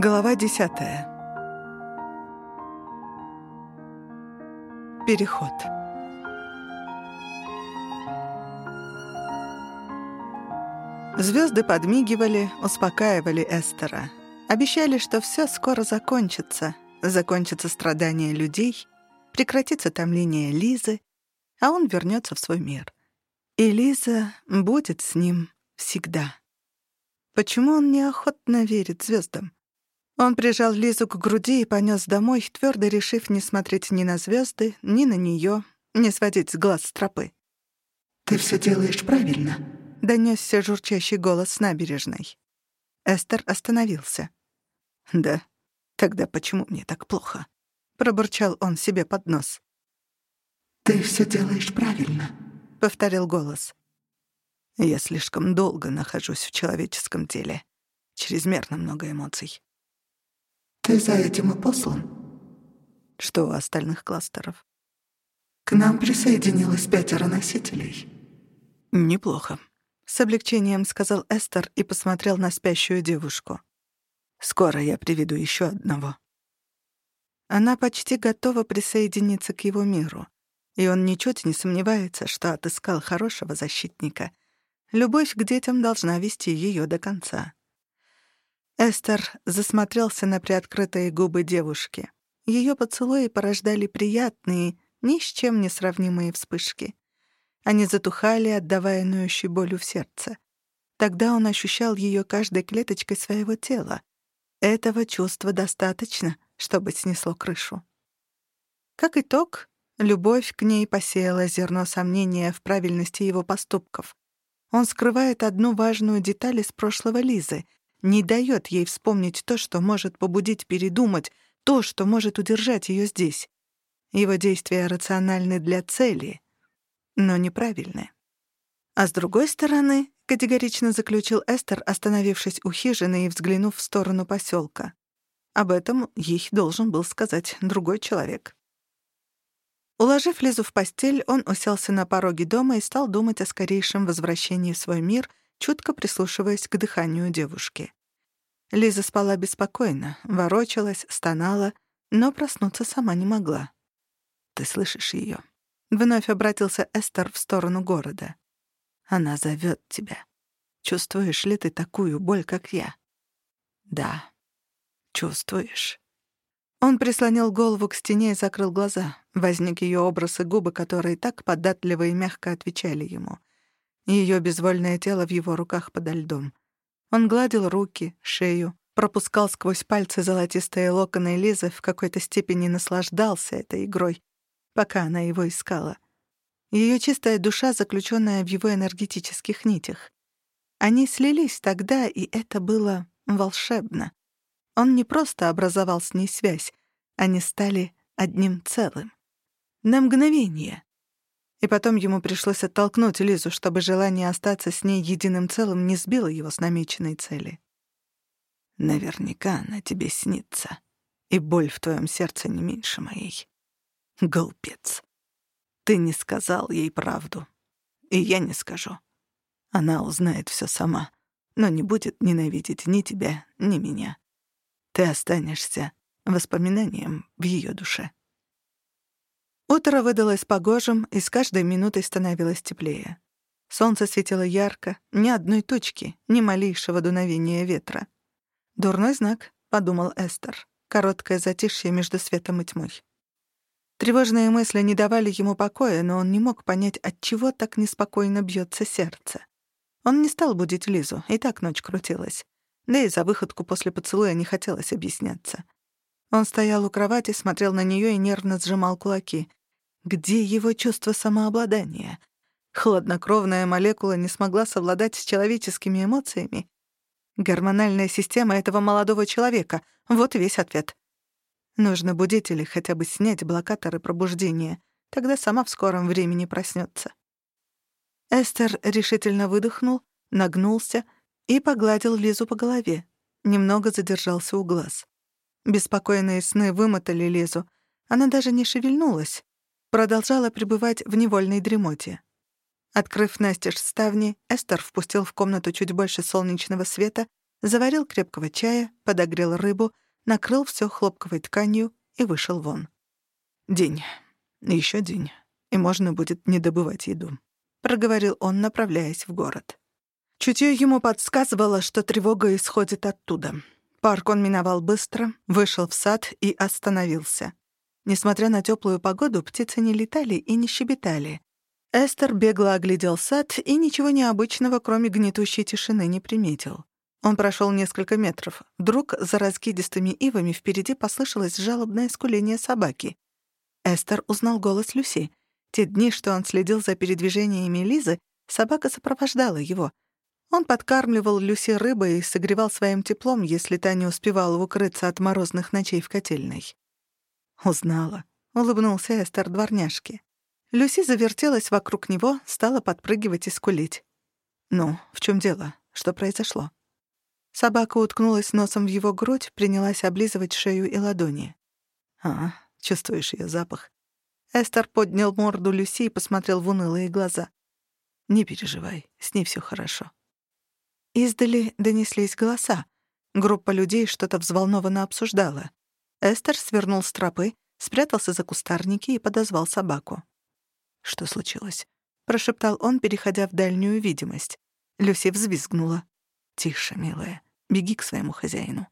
Глава десятая. Переход. Звезды подмигивали, успокаивали Эстера. Обещали, что все скоро закончится. Закончится страдания людей, прекратится томление Лизы, а он вернется в свой мир. И Лиза будет с ним всегда. Почему он неохотно верит звездам? Он прижал Лизу к груди и понес домой, твердо решив не смотреть ни на звезды, ни на нее, не сводить с глаз с тропы. «Ты все делаешь правильно», — донесся журчащий голос с набережной. Эстер остановился. «Да, тогда почему мне так плохо?» — пробурчал он себе под нос. «Ты все делаешь правильно», — повторил голос. Я слишком долго нахожусь в человеческом теле. Чрезмерно много эмоций. Ты за этим и послан? Что у остальных кластеров? К нам присоединилось пятеро носителей. Неплохо. С облегчением сказал Эстер и посмотрел на спящую девушку. Скоро я приведу еще одного. Она почти готова присоединиться к его миру, и он ничуть не сомневается, что отыскал хорошего защитника — Любовь к детям должна вести ее до конца. Эстер засмотрелся на приоткрытые губы девушки. Ее поцелуи порождали приятные, ни с чем не сравнимые вспышки. Они затухали, отдавая ноющей болью в сердце. Тогда он ощущал ее каждой клеточкой своего тела. Этого чувства достаточно, чтобы снесло крышу. Как итог, любовь к ней посеяла зерно сомнения в правильности его поступков. Он скрывает одну важную деталь из прошлого Лизы, не дает ей вспомнить то, что может побудить передумать, то, что может удержать ее здесь. Его действия рациональны для цели, но неправильны. А с другой стороны, категорично заключил Эстер, остановившись у хижины и взглянув в сторону поселка. Об этом ей должен был сказать другой человек. Уложив Лизу в постель, он уселся на пороге дома и стал думать о скорейшем возвращении в свой мир, чутко прислушиваясь к дыханию девушки. Лиза спала беспокойно, ворочалась, стонала, но проснуться сама не могла. «Ты слышишь ее? Вновь обратился Эстер в сторону города. «Она зовет тебя. Чувствуешь ли ты такую боль, как я?» «Да. Чувствуешь?» Он прислонил голову к стене и закрыл глаза. Возник ее образ и губы, которые так податливо и мягко отвечали ему. Ее безвольное тело в его руках подо льдом. Он гладил руки, шею, пропускал сквозь пальцы золотистые локоны Лизы, в какой-то степени наслаждался этой игрой, пока она его искала. Ее чистая душа, заключенная в его энергетических нитях. Они слились тогда, и это было волшебно. Он не просто образовал с ней связь, они стали одним целым. На мгновение. И потом ему пришлось оттолкнуть Лизу, чтобы желание остаться с ней единым целым не сбило его с намеченной цели. Наверняка она тебе снится, и боль в твоем сердце не меньше моей. Глупец. Ты не сказал ей правду. И я не скажу. Она узнает все сама, но не будет ненавидеть ни тебя, ни меня. Ты останешься воспоминанием в ее душе. Утро выдалось погожим, и с каждой минутой становилось теплее. Солнце светило ярко, ни одной точки, ни малейшего дуновения ветра. «Дурной знак», — подумал Эстер. Короткое затишье между светом и тьмой. Тревожные мысли не давали ему покоя, но он не мог понять, от чего так неспокойно бьется сердце. Он не стал будить Лизу, и так ночь крутилась. Да и за выходку после поцелуя не хотелось объясняться. Он стоял у кровати, смотрел на нее и нервно сжимал кулаки. Где его чувство самообладания? Хладнокровная молекула не смогла совладать с человеческими эмоциями. Гормональная система этого молодого человека — вот весь ответ. Нужно будить или хотя бы снять блокаторы пробуждения. Тогда сама в скором времени проснется. Эстер решительно выдохнул, нагнулся — и погладил Лизу по голове. Немного задержался у глаз. Беспокойные сны вымотали Лизу. Она даже не шевельнулась. Продолжала пребывать в невольной дремоте. Открыв настежь ставни, Эстер впустил в комнату чуть больше солнечного света Заварил крепкого чая, подогрел рыбу, накрыл все хлопковой тканью и вышел вон. День. Еще день. И можно будет не добывать еду. Проговорил он, направляясь в город. Чутье ему подсказывало, что тревога исходит оттуда. Парк он миновал быстро, вышел в сад и остановился. Несмотря на теплую погоду, птицы не летали и не щебетали. Эстер бегло оглядел сад и ничего необычного, кроме гнетущей тишины, не приметил. Он прошел несколько метров. Вдруг за раскидистыми ивами впереди послышалось жалобное скуление собаки. Эстер узнал голос Люси. Те дни, что он следил за передвижениями Лизы, собака сопровождала его. Он подкармливал Люси рыбой и согревал своим теплом, если та не успевала укрыться от морозных ночей в котельной. «Узнала», — улыбнулся Эстер дворняжке. Люси завертелась вокруг него, стала подпрыгивать и скулить. «Ну, в чем дело? Что произошло?» Собака уткнулась носом в его грудь, принялась облизывать шею и ладони. «А, чувствуешь ее запах?» Эстер поднял морду Люси и посмотрел в унылые глаза. «Не переживай, с ней все хорошо». Издали донеслись голоса. Группа людей что-то взволнованно обсуждала. Эстер свернул с тропы, спрятался за кустарники и подозвал собаку. «Что случилось?» — прошептал он, переходя в дальнюю видимость. Люси взвизгнула. «Тише, милая. Беги к своему хозяину».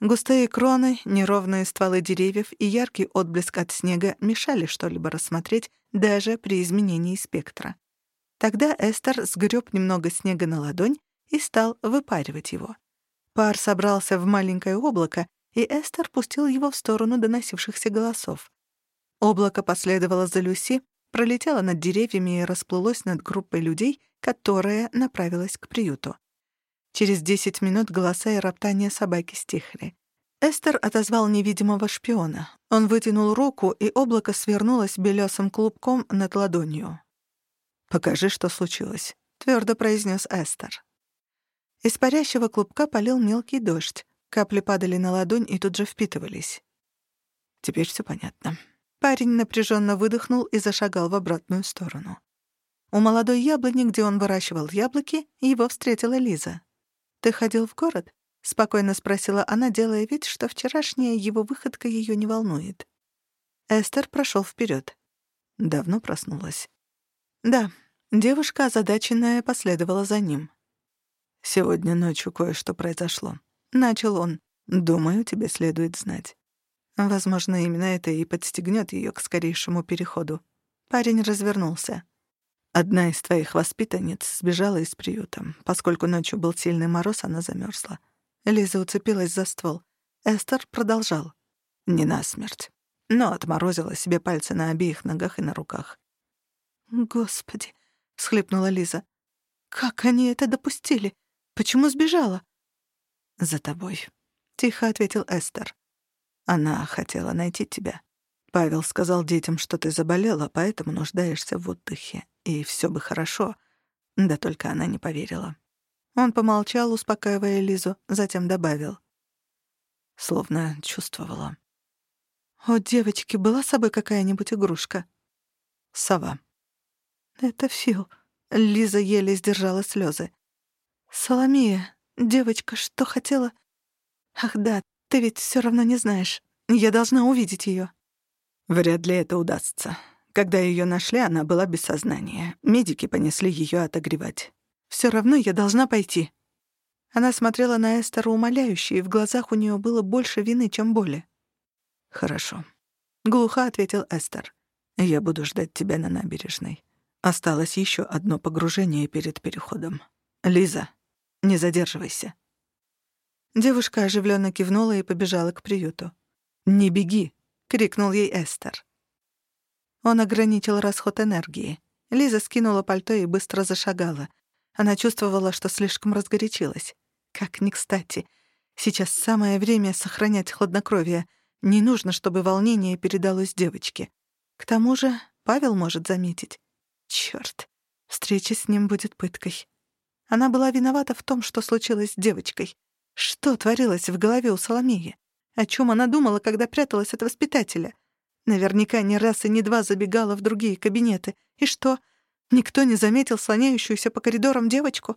Густые кроны, неровные стволы деревьев и яркий отблеск от снега мешали что-либо рассмотреть даже при изменении спектра. Тогда Эстер сгреб немного снега на ладонь и стал выпаривать его. Пар собрался в маленькое облако, и Эстер пустил его в сторону доносившихся голосов. Облако последовало за Люси, пролетело над деревьями и расплылось над группой людей, которая направилась к приюту. Через десять минут голоса и роптания собаки стихли. Эстер отозвал невидимого шпиона. Он вытянул руку, и облако свернулось белесым клубком над ладонью. «Покажи, что случилось», — твердо произнес Эстер. Из парящего клубка полил мелкий дождь. Капли падали на ладонь и тут же впитывались. Теперь все понятно. Парень напряженно выдохнул и зашагал в обратную сторону. У молодой яблони, где он выращивал яблоки, его встретила Лиза. «Ты ходил в город?» — спокойно спросила она, делая вид, что вчерашняя его выходка ее не волнует. Эстер прошел вперед. Давно проснулась. Да, девушка, озадаченная, последовала за ним. «Сегодня ночью кое-что произошло», — начал он. «Думаю, тебе следует знать». Возможно, именно это и подстегнет ее к скорейшему переходу. Парень развернулся. Одна из твоих воспитанниц сбежала из приюта. Поскольку ночью был сильный мороз, она замерзла. Лиза уцепилась за ствол. Эстер продолжал. Не насмерть. Но отморозила себе пальцы на обеих ногах и на руках. «Господи!» — всхлипнула Лиза. «Как они это допустили? Почему сбежала?» «За тобой», — тихо ответил Эстер. «Она хотела найти тебя. Павел сказал детям, что ты заболела, поэтому нуждаешься в отдыхе и все бы хорошо. Да только она не поверила. Он помолчал, успокаивая Лизу, затем добавил. Словно чувствовала. «У девочки была с собой какая-нибудь игрушка?» «Сова». «Это Фил». Лиза еле сдержала слезы. «Соломия, девочка, что хотела?» «Ах да, ты ведь все равно не знаешь. Я должна увидеть ее. «Вряд ли это удастся. Когда ее нашли, она была без сознания. Медики понесли ее отогревать. Все равно я должна пойти». Она смотрела на Эстера умоляюще, и в глазах у нее было больше вины, чем боли. «Хорошо», — глухо ответил Эстер. «Я буду ждать тебя на набережной. Осталось еще одно погружение перед переходом. Лиза, не задерживайся». Девушка оживленно кивнула и побежала к приюту. «Не беги!» — крикнул ей Эстер. Он ограничил расход энергии. Лиза скинула пальто и быстро зашагала. Она чувствовала, что слишком разгорячилась. Как ни кстати. Сейчас самое время сохранять хладнокровие. Не нужно, чтобы волнение передалось девочке. К тому же Павел может заметить. Чёрт, встреча с ним будет пыткой. Она была виновата в том, что случилось с девочкой. Что творилось в голове у Соломеи? О чем она думала, когда пряталась от воспитателя? Наверняка не раз и не два забегала в другие кабинеты. И что? Никто не заметил слоняющуюся по коридорам девочку?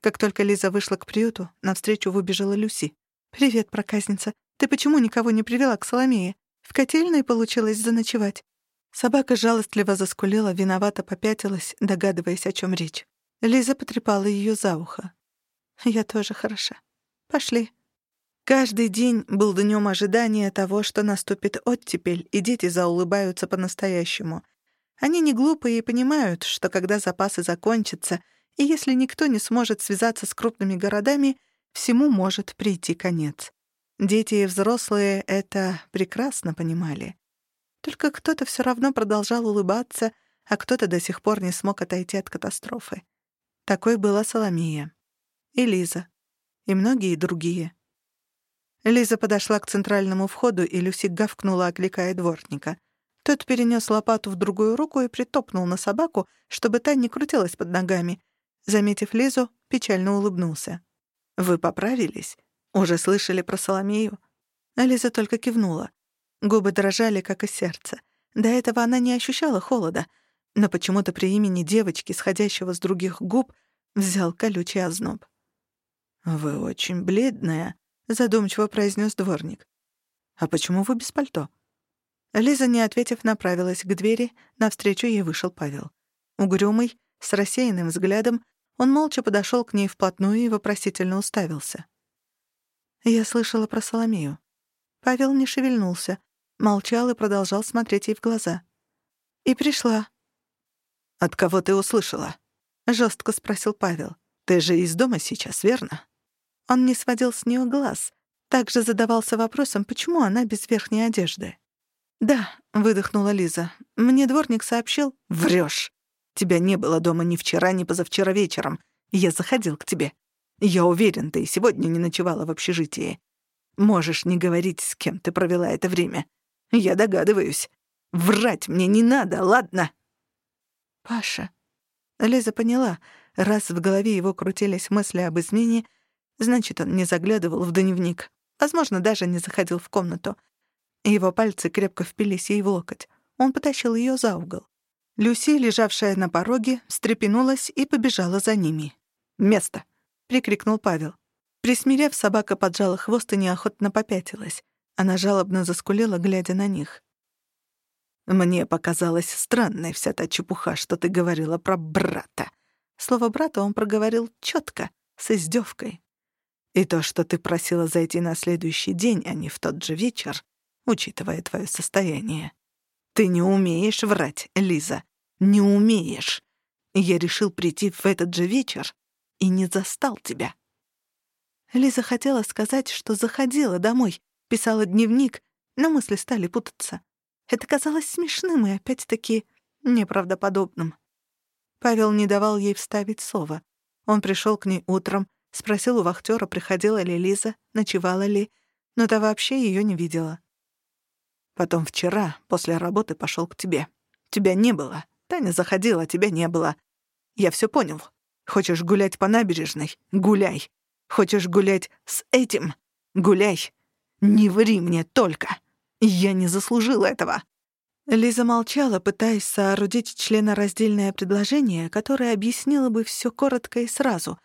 Как только Лиза вышла к приюту, навстречу выбежала Люси. «Привет, проказница. Ты почему никого не привела к Соломее? В котельной получилось заночевать?» Собака жалостливо заскулила, виновато попятилась, догадываясь, о чем речь. Лиза потрепала ее за ухо. «Я тоже хороша. Пошли». Каждый день был днем ожидания того, что наступит оттепель, и дети заулыбаются по-настоящему. Они не глупые и понимают, что когда запасы закончатся, и если никто не сможет связаться с крупными городами, всему может прийти конец. Дети и взрослые это прекрасно понимали. Только кто-то все равно продолжал улыбаться, а кто-то до сих пор не смог отойти от катастрофы. Такой была Соломия. И Лиза. И многие другие. Лиза подошла к центральному входу, и Люси гавкнула, окликая дворника. Тот перенес лопату в другую руку и притопнул на собаку, чтобы та не крутилась под ногами. Заметив Лизу, печально улыбнулся. «Вы поправились? Уже слышали про Соломею?» Лиза только кивнула. Губы дрожали, как и сердце. До этого она не ощущала холода, но почему-то при имени девочки, сходящего с других губ, взял колючий озноб. «Вы очень бледная», — задумчиво произнес дворник. «А почему вы без пальто?» Лиза, не ответив, направилась к двери, навстречу ей вышел Павел. Угрюмый, с рассеянным взглядом, он молча подошел к ней вплотную и вопросительно уставился. «Я слышала про Соломею». Павел не шевельнулся, молчал и продолжал смотреть ей в глаза. «И пришла». «От кого ты услышала?» — жестко спросил Павел. «Ты же из дома сейчас, верно?» Он не сводил с нее глаз, также задавался вопросом, почему она без верхней одежды. «Да», — выдохнула Лиза. «Мне дворник сообщил...» «Врёшь! Тебя не было дома ни вчера, ни позавчера вечером. Я заходил к тебе. Я уверен, ты и сегодня не ночевала в общежитии. Можешь не говорить, с кем ты провела это время. Я догадываюсь. Врать мне не надо, ладно?» «Паша...» Лиза поняла, раз в голове его крутились мысли об измене, значит, он не заглядывал в дневник. Возможно, даже не заходил в комнату. Его пальцы крепко впились ей в локоть. Он потащил ее за угол. Люси, лежавшая на пороге, встрепенулась и побежала за ними. «Место!» — прикрикнул Павел. Присмирев, собака поджала хвост и неохотно попятилась. Она жалобно заскулила, глядя на них. «Мне показалась странной вся та чепуха, что ты говорила про брата». Слово «брата» он проговорил четко, с издевкой. «И то, что ты просила зайти на следующий день, а не в тот же вечер, учитывая твое состояние. Ты не умеешь врать, Лиза. Не умеешь. Я решил прийти в этот же вечер и не застал тебя». Лиза хотела сказать, что заходила домой, писала дневник, но мысли стали путаться. Это казалось смешным и опять-таки неправдоподобным. Павел не давал ей вставить слово. Он пришел к ней утром, спросил у вахтера, приходила ли Лиза, ночевала ли, но та вообще ее не видела. Потом вчера, после работы, пошел к тебе. Тебя не было. Таня заходила, тебя не было. Я все понял. Хочешь гулять по набережной? Гуляй. Хочешь гулять с этим? Гуляй. Не ври мне только. Я не заслужила этого». Лиза молчала, пытаясь соорудить членораздельное предложение, которое объяснило бы все коротко и сразу.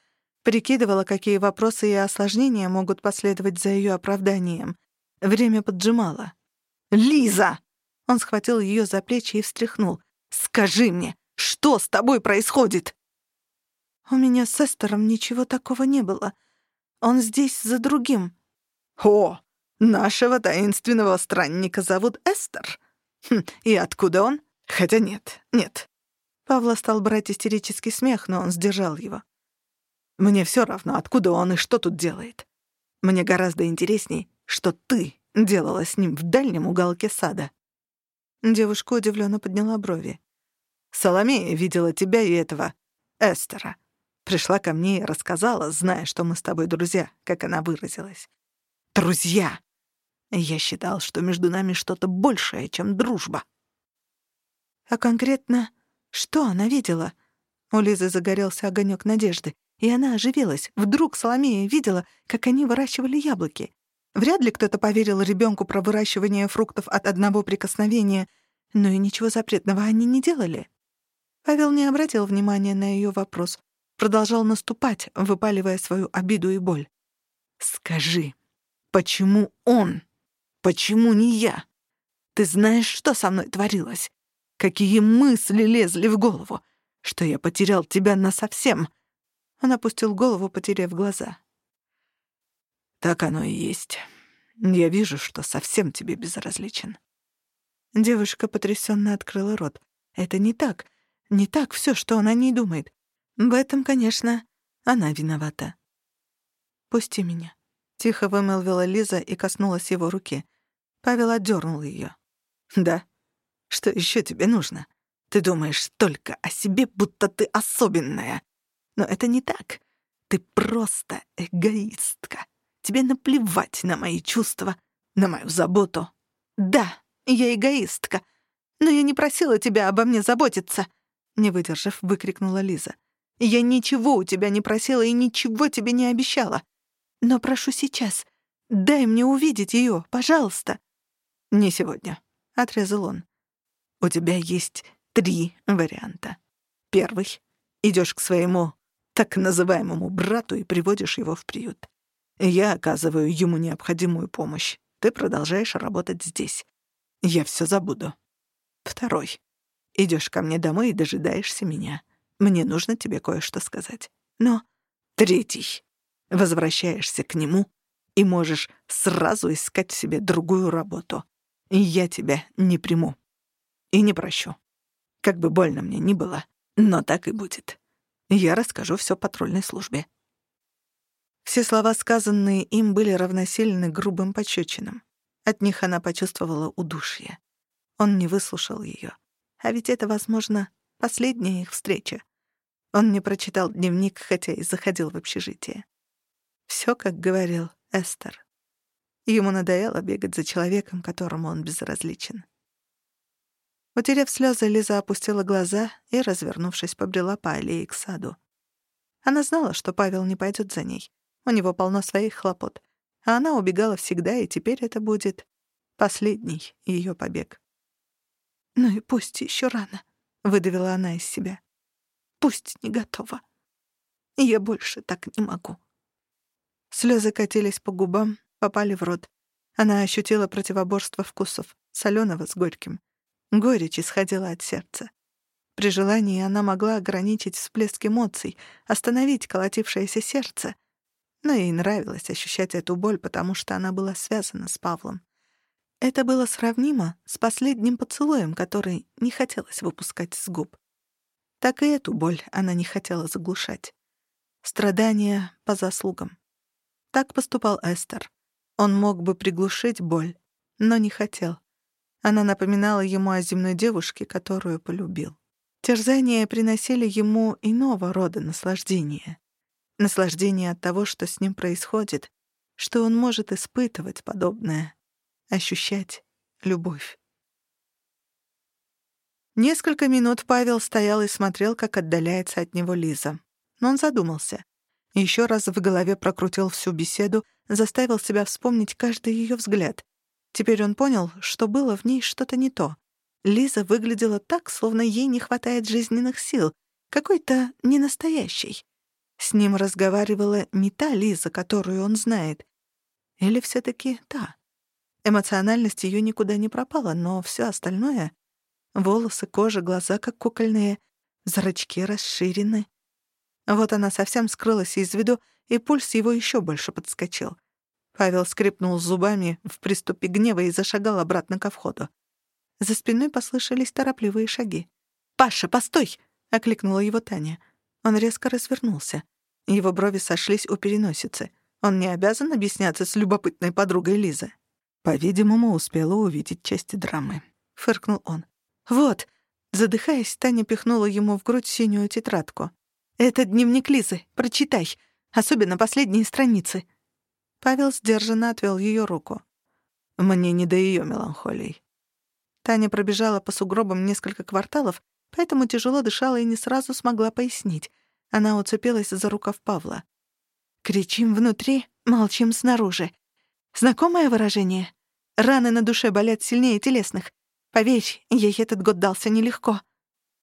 Прикидывала, какие вопросы и осложнения могут последовать за ее оправданием. Время поджимало. «Лиза!» Он схватил ее за плечи и встряхнул. «Скажи мне, что с тобой происходит?» «У меня с Эстером ничего такого не было. Он здесь за другим». «О, Нашего таинственного странника зовут Эстер. Хм, и откуда он? Хотя нет, нет. Павла стал брать истерический смех, но он сдержал его. Мне все равно, откуда он и что тут делает. Мне гораздо интересней, что ты делала с ним в дальнем уголке сада. Девушка удивленно подняла брови. Соломея видела тебя и этого Эстера. Пришла ко мне и рассказала, зная, что мы с тобой друзья, как она выразилась. Друзья! Я считал, что между нами что-то большее, чем дружба. А конкретно, что она видела? У Лизы загорелся огонек надежды, и она оживилась. Вдруг Соломея видела, как они выращивали яблоки. Вряд ли кто-то поверил ребенку про выращивание фруктов от одного прикосновения, но и ничего запретного они не делали. Павел не обратил внимания на ее вопрос, продолжал наступать, выпаливая свою обиду и боль. «Скажи, почему он? Почему не я? Ты знаешь, что со мной творилось? Какие мысли лезли в голову? Что я потерял тебя насовсем?» Он опустил голову, потеряв глаза. «Так оно и есть. Я вижу, что совсем тебе безразличен». Девушка потрясённо открыла рот. «Это не так. Не так всё, что он о ней думает. В этом, конечно, она виновата». «Пусти меня», — тихо вымолвила Лиза и коснулась его руки. Павел отдёрнул её. «Да? Что ещё тебе нужно? Ты думаешь только о себе, будто ты особенная. Но это не так. Ты просто эгоистка. Тебе наплевать на мои чувства, на мою заботу. Да, я эгоистка, но я не просила тебя обо мне заботиться, не выдержав, выкрикнула Лиза. Я ничего у тебя не просила и ничего тебе не обещала. Но прошу сейчас, дай мне увидеть ее, пожалуйста. Не сегодня, отрезал он. У тебя есть три варианта. Первый — идешь к своему так называемому брату и приводишь его в приют. Я оказываю ему необходимую помощь. Ты продолжаешь работать здесь. Я все забуду. Второй. Идешь ко мне домой и дожидаешься меня. Мне нужно тебе кое-что сказать. Но третий. Возвращаешься к нему и можешь сразу искать себе другую работу. Я тебя не приму. И не прощу. Как бы больно мне ни было, но так и будет. Я расскажу все патрульной службе». Все слова, сказанные им, были равносильны грубым пощечинам. От них она почувствовала удушье. Он не выслушал ее. А ведь это, возможно, последняя их встреча. Он не прочитал дневник, хотя и заходил в общежитие. Все, как говорил Эстер. Ему надоело бегать за человеком, которому он безразличен. Утерев слезы, Лиза опустила глаза и, развернувшись, побрела по аллее к саду. Она знала, что Павел не пойдет за ней. У него полно своих хлопот. А она убегала всегда, и теперь это будет последний ее побег. «Ну и пусть еще рано», — выдавила она из себя. «Пусть не готова. Я больше так не могу». Слезы катились по губам, попали в рот. Она ощутила противоборство вкусов, соленого с горьким. Горечь исходила от сердца. При желании она могла ограничить всплеск эмоций, остановить колотившееся сердце. Но ей нравилось ощущать эту боль, потому что она была связана с Павлом. Это было сравнимо с последним поцелуем, который не хотелось выпускать с губ. Так и эту боль она не хотела заглушать. Страдания по заслугам. Так поступал Эстер. Он мог бы приглушить боль, но не хотел. Она напоминала ему о земной девушке, которую полюбил. Терзания приносили ему иного рода наслаждение. Наслаждение от того, что с ним происходит, что он может испытывать подобное, ощущать любовь. Несколько минут Павел стоял и смотрел, как отдаляется от него Лиза. Но он задумался. Еще раз в голове прокрутил всю беседу, заставил себя вспомнить каждый ее взгляд, Теперь он понял, что было в ней что-то не то. Лиза выглядела так, словно ей не хватает жизненных сил, какой-то ненастоящий. С ним разговаривала не та Лиза, которую он знает. Или все таки та? Эмоциональность ее никуда не пропала, но все остальное — волосы, кожа, глаза как кукольные, зрачки расширены. Вот она совсем скрылась из виду, и пульс его еще больше подскочил. Павел скрипнул зубами в приступе гнева и зашагал обратно ко входу. За спиной послышались торопливые шаги. «Паша, постой!» — окликнула его Таня. Он резко развернулся. Его брови сошлись у переносицы. Он не обязан объясняться с любопытной подругой Лизы. По-видимому, успела увидеть части драмы. Фыркнул он. «Вот!» Задыхаясь, Таня пихнула ему в грудь синюю тетрадку. «Это дневник Лизы. Прочитай. Особенно последние страницы. Павел сдержанно отвел ее руку. Мне не до ее меланхолий. Таня пробежала по сугробам несколько кварталов, поэтому тяжело дышала и не сразу смогла пояснить. Она уцепилась за рукав Павла. «Кричим внутри, молчим снаружи. Знакомое выражение? Раны на душе болят сильнее телесных. Поверь, ей этот год дался нелегко.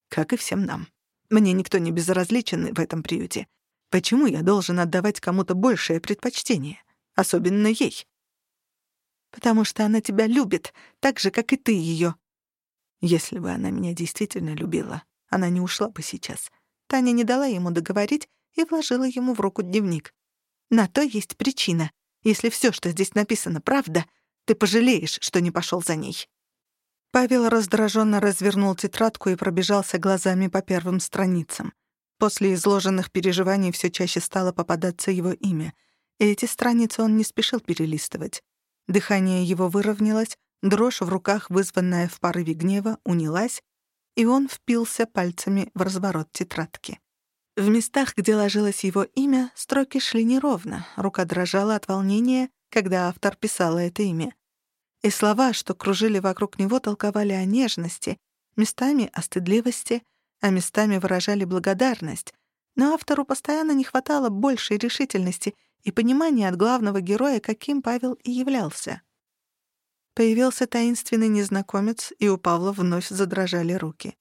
Как и всем нам». Мне никто не безразличен в этом приюте. Почему я должен отдавать кому-то большее предпочтение? Особенно ей. Потому что она тебя любит, так же, как и ты ее. Если бы она меня действительно любила, она не ушла бы сейчас. Таня не дала ему договорить и вложила ему в руку дневник. На то есть причина. Если все, что здесь написано, правда, ты пожалеешь, что не пошел за ней. Павел раздраженно развернул тетрадку и пробежался глазами по первым страницам. После изложенных переживаний все чаще стало попадаться его имя, и эти страницы он не спешил перелистывать. Дыхание его выровнялось, дрожь в руках, вызванная в порыве гнева, унялась, и он впился пальцами в разворот тетрадки. В местах, где ложилось его имя, строки шли неровно, рука дрожала от волнения, когда автор писал это имя и слова, что кружили вокруг него, толковали о нежности, местами о стыдливости, а местами выражали благодарность, но автору постоянно не хватало большей решительности и понимания от главного героя, каким Павел и являлся. Появился таинственный незнакомец, и у Павла вновь задрожали руки.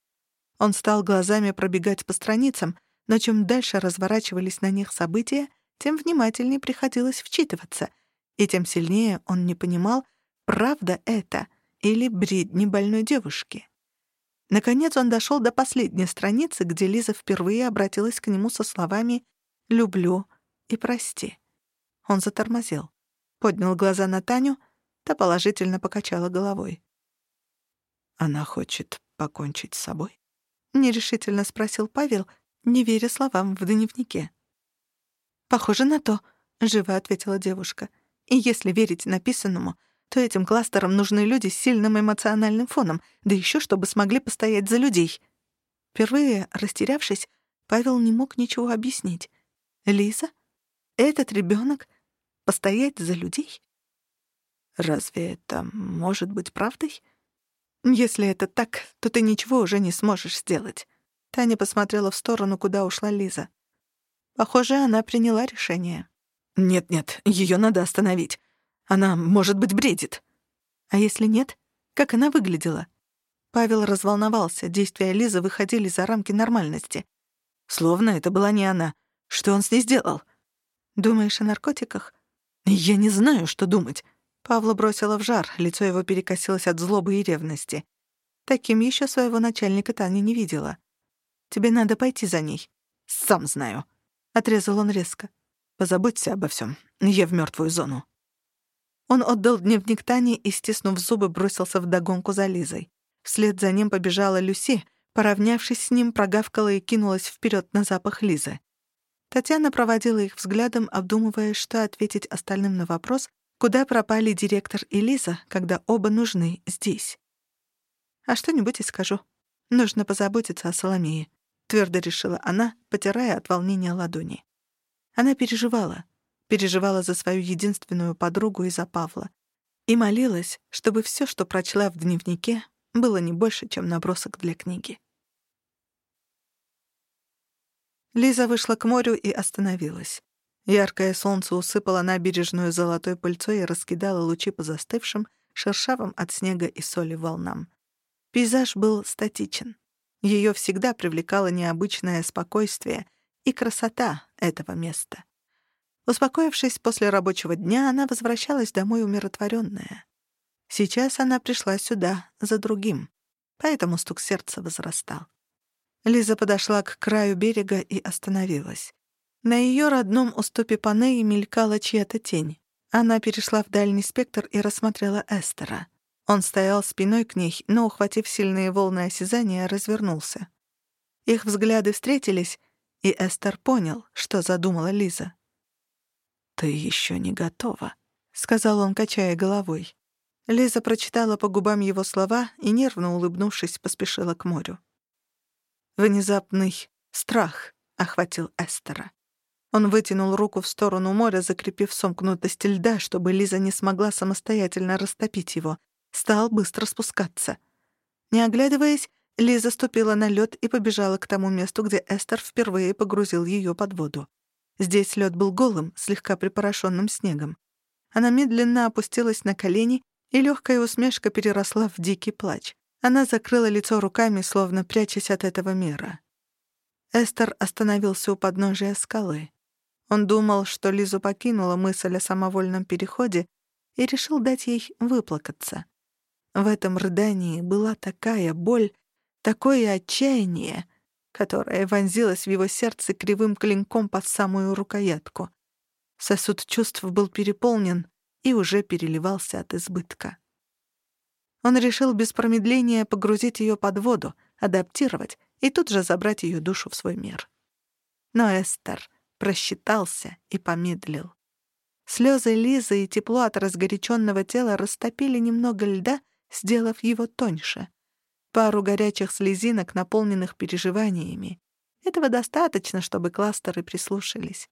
Он стал глазами пробегать по страницам, но чем дальше разворачивались на них события, тем внимательнее приходилось вчитываться, и тем сильнее он не понимал, правда это или бредни больной девушки. Наконец он дошел до последней страницы, где Лиза впервые обратилась к нему со словами «люблю» и «прости». Он затормозил, поднял глаза на Таню, та положительно покачала головой. «Она хочет покончить с собой?» — нерешительно спросил Павел, не веря словам в дневнике. «Похоже на то», — живо ответила девушка. «И если верить написанному, — то этим кластерам нужны люди с сильным эмоциональным фоном, да еще чтобы смогли постоять за людей. Впервые растерявшись, Павел не мог ничего объяснить. «Лиза? Этот ребенок? Постоять за людей?» «Разве это может быть правдой?» «Если это так, то ты ничего уже не сможешь сделать». Таня посмотрела в сторону, куда ушла Лиза. Похоже, она приняла решение. «Нет-нет, ее надо остановить. Она, может быть, бредит. А если нет? Как она выглядела? Павел разволновался, действия Лизы выходили за рамки нормальности. Словно это была не она. Что он с ней сделал? Думаешь о наркотиках? Я не знаю, что думать. Павла бросила в жар, лицо его перекосилось от злобы и ревности. Таким еще своего начальника Таня не видела. «Тебе надо пойти за ней». «Сам знаю», — отрезал он резко. «Позаботься обо всем. Я в мертвую зону». Он отдал дневник Тане и, стиснув зубы, бросился в догонку за Лизой. Вслед за ним побежала Люси, поравнявшись с ним, прогавкала и кинулась вперед на запах Лизы. Татьяна проводила их взглядом, обдумывая, что ответить остальным на вопрос, куда пропали директор и Лиза, когда оба нужны здесь. «А что-нибудь и скажу. Нужно позаботиться о Соломее», — твердо решила она, потирая от волнения ладони. Она переживала переживала за свою единственную подругу и за Павла. И молилась, чтобы все, что прочла в дневнике, было не больше, чем набросок для книги. Лиза вышла к морю и остановилась. Яркое солнце усыпало набережную золотой пыльцой и раскидало лучи по застывшим, шершавым от снега и соли волнам. Пейзаж был статичен. Ее всегда привлекало необычное спокойствие и красота этого места. Успокоившись после рабочего дня, она возвращалась домой умиротворенная. Сейчас она пришла сюда за другим, поэтому стук сердца возрастал. Лиза подошла к краю берега и остановилась. На ее родном уступе Панеи мелькала чья-то тень. Она перешла в дальний спектр и рассмотрела Эстера. Он стоял спиной к ней, но, ухватив сильные волны осязания, развернулся. Их взгляды встретились, и Эстер понял, что задумала Лиза. «Ты еще не готова», — сказал он, качая головой. Лиза прочитала по губам его слова и, нервно улыбнувшись, поспешила к морю. Внезапный страх охватил Эстера. Он вытянул руку в сторону моря, закрепив сомкнутость льда, чтобы Лиза не смогла самостоятельно растопить его. Стал быстро спускаться. Не оглядываясь, Лиза ступила на лед и побежала к тому месту, где Эстер впервые погрузил ее под воду. Здесь лед был голым, слегка припорошенным снегом. Она медленно опустилась на колени, и легкая усмешка переросла в дикий плач. Она закрыла лицо руками, словно прячась от этого мира. Эстер остановился у подножия скалы. Он думал, что Лизу покинула мысль о самовольном переходе и решил дать ей выплакаться. В этом рыдании была такая боль, такое отчаяние, которое вонзилось в его сердце кривым клинком под самую рукоятку. Сосуд чувств был переполнен и уже переливался от избытка. Он решил без промедления погрузить ее под воду, адаптировать и тут же забрать ее душу в свой мир. Но Эстер просчитался и помедлил. Слезы Лизы и тепло от разгоряченного тела растопили немного льда, сделав его тоньше. Пару горячих слезинок, наполненных переживаниями. Этого достаточно, чтобы кластеры прислушались.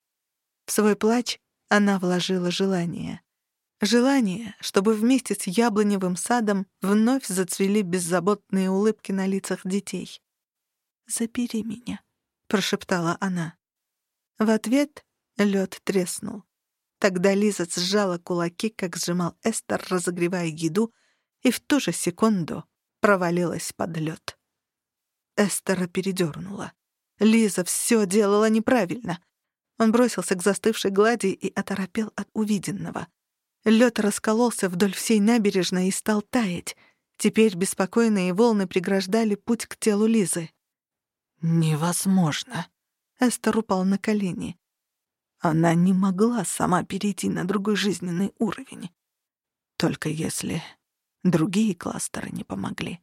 В свой плач она вложила желание. Желание, чтобы вместе с яблоневым садом вновь зацвели беззаботные улыбки на лицах детей. «Забери меня», — прошептала она. В ответ лед треснул. Тогда Лиза сжала кулаки, как сжимал Эстер, разогревая еду, и в ту же секунду провалилась под лед. Эстера передернула. Лиза все делала неправильно. Он бросился к застывшей глади и оторопел от увиденного. Лед раскололся вдоль всей набережной и стал таять. Теперь беспокойные волны преграждали путь к телу Лизы. «Невозможно!» Эстер упал на колени. Она не могла сама перейти на другой жизненный уровень. Только если другие кластеры не помогли.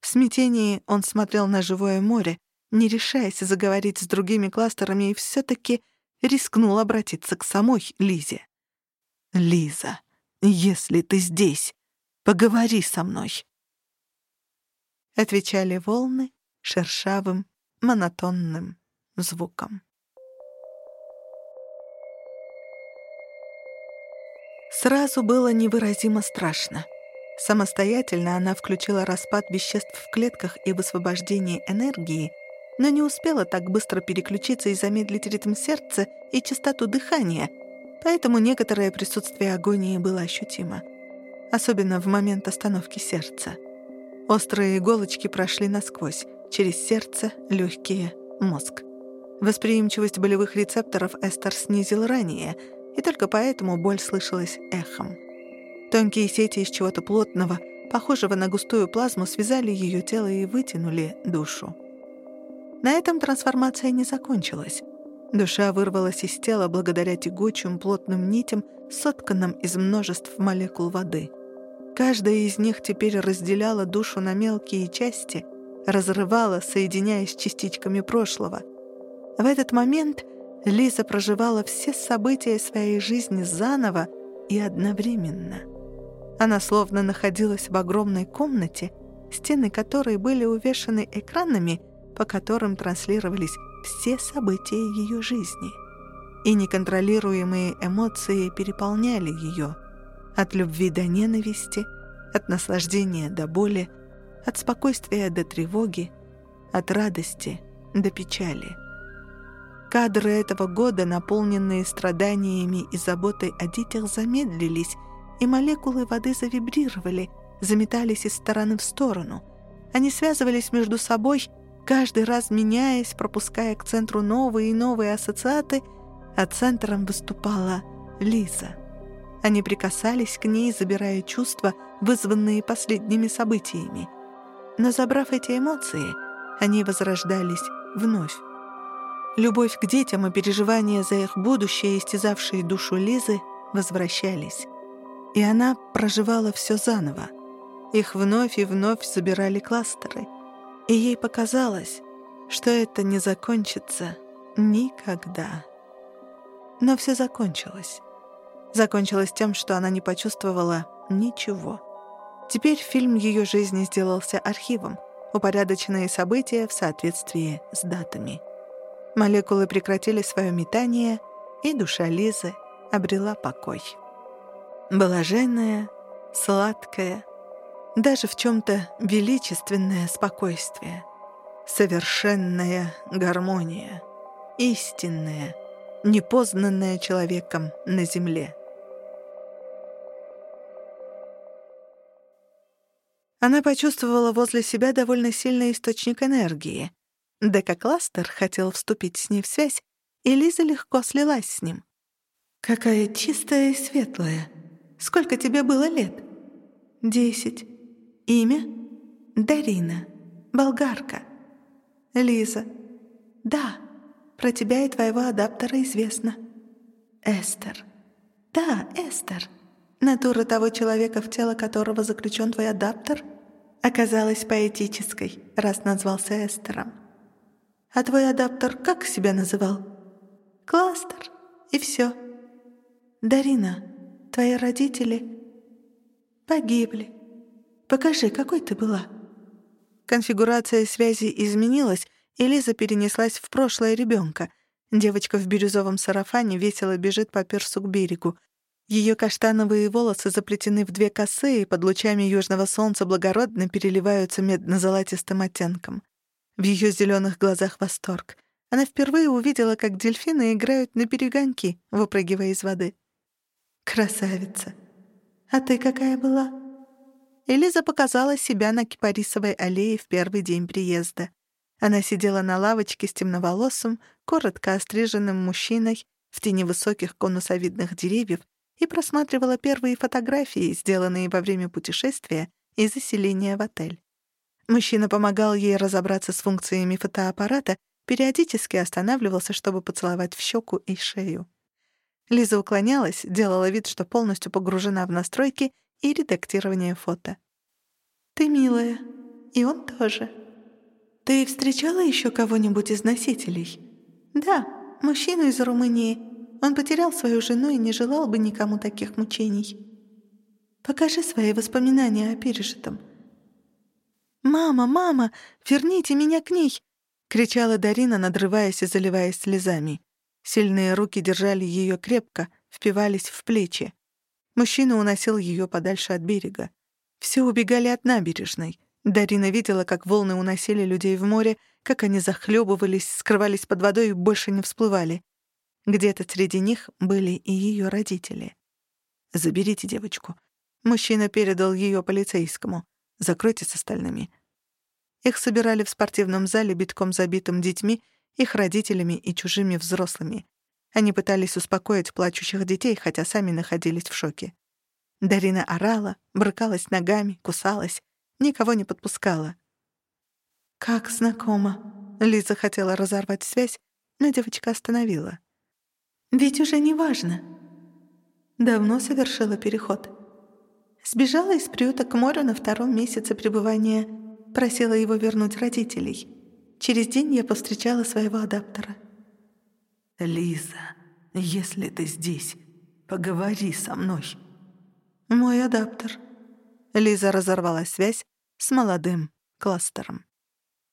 В смятении он смотрел на живое море, не решаясь заговорить с другими кластерами, и все таки рискнул обратиться к самой Лизе. «Лиза, если ты здесь, поговори со мной». Отвечали волны шершавым, монотонным звуком. Сразу было невыразимо страшно. Самостоятельно она включила распад веществ в клетках и высвобождение энергии, но не успела так быстро переключиться и замедлить ритм сердца и частоту дыхания — поэтому некоторое присутствие агонии было ощутимо. Особенно в момент остановки сердца. Острые иголочки прошли насквозь, через сердце, легкие, мозг. Восприимчивость болевых рецепторов Эстер снизил ранее, и только поэтому боль слышалась эхом. Тонкие сети из чего-то плотного, похожего на густую плазму, связали ее тело и вытянули душу. На этом трансформация не закончилась. Душа вырвалась из тела благодаря тягучим плотным нитям, сотканным из множеств молекул воды. Каждая из них теперь разделяла душу на мелкие части, разрывала, соединяясь с частичками прошлого. В этот момент Лиза проживала все события своей жизни заново и одновременно. Она словно находилась в огромной комнате, стены которой были увешаны экранами, по которым транслировались все события ее жизни. И неконтролируемые эмоции переполняли ее. От любви до ненависти, от наслаждения до боли, от спокойствия до тревоги, от радости до печали. Кадры этого года, наполненные страданиями и заботой о детях, замедлились, и молекулы воды завибрировали, заметались из стороны в сторону. Они связывались между собой каждый раз меняясь, пропуская к центру новые и новые ассоциаты, а центром выступала Лиза. Они прикасались к ней, забирая чувства, вызванные последними событиями. Но забрав эти эмоции, они возрождались вновь. Любовь к детям и переживания за их будущее, истязавшие душу Лизы, возвращались. И она проживала все заново. Их вновь и вновь забирали кластеры — и ей показалось, что это не закончится никогда. Но все закончилось. Закончилось тем, что она не почувствовала ничего. Теперь фильм ее жизни сделался архивом, упорядоченные события в соответствии с датами. Молекулы прекратили свое метание, и душа Лизы обрела покой. Блаженная, сладкая, даже в чем-то величественное спокойствие, совершенная гармония, истинная, непознанная человеком на земле. Она почувствовала возле себя довольно сильный источник энергии. Дека-кластер хотел вступить с ней в связь, и Лиза легко слилась с ним. «Какая чистая и светлая. Сколько тебе было лет?» «Десять. Имя?» «Дарина. Болгарка». «Лиза». «Да, про тебя и твоего адаптера известно». «Эстер». «Да, Эстер. Натура того человека, в тело которого заключен твой адаптер, оказалась поэтической, раз назвался Эстером. А твой адаптер как себя называл? Кластер. И все. Дарина, твои родители погибли. Покажи, какой ты была. Конфигурация связи изменилась, и Лиза перенеслась в прошлое ребенка. Девочка в бирюзовом сарафане весело бежит по персу к берегу. Ее каштановые волосы заплетены в две косы и под лучами южного солнца благородно переливаются медно-золотистым оттенком. В ее зеленых глазах восторг. Она впервые увидела, как дельфины играют на перегонки, выпрыгивая из воды. «Красавица! А ты какая была?» Элиза показала себя на Кипарисовой аллее в первый день приезда. Она сидела на лавочке с темноволосым, коротко остриженным мужчиной в тени высоких конусовидных деревьев и просматривала первые фотографии, сделанные во время путешествия и заселения в отель. Мужчина помогал ей разобраться с функциями фотоаппарата, периодически останавливался, чтобы поцеловать в щеку и шею. Лиза уклонялась, делала вид, что полностью погружена в настройки и редактирование фото. «Ты милая. И он тоже. Ты встречала еще кого-нибудь из носителей?» «Да, мужчину из Румынии. Он потерял свою жену и не желал бы никому таких мучений. Покажи свои воспоминания о пережитом». «Мама, мама, верните меня к ней!» — кричала Дарина, надрываясь и заливаясь слезами. Сильные руки держали ее крепко, впивались в плечи. Мужчина уносил ее подальше от берега. Все убегали от набережной. Дарина видела, как волны уносили людей в море, как они захлебывались, скрывались под водой и больше не всплывали. Где-то среди них были и ее родители. «Заберите девочку». Мужчина передал ее полицейскому. «Закройте с остальными». Их собирали в спортивном зале, битком забитым детьми, их родителями и чужими взрослыми. Они пытались успокоить плачущих детей, хотя сами находились в шоке. Дарина орала, брыкалась ногами, кусалась, никого не подпускала. «Как знакомо». Лиза хотела разорвать связь, но девочка остановила. Ведь уже не важно. Давно совершила переход. Сбежала из приюта к морю на втором месяце пребывания, просила его вернуть родителей. Через день я повстречала своего адаптера. «Лиза, если ты здесь, поговори со мной». «Мой адаптер». Лиза разорвала связь с молодым кластером.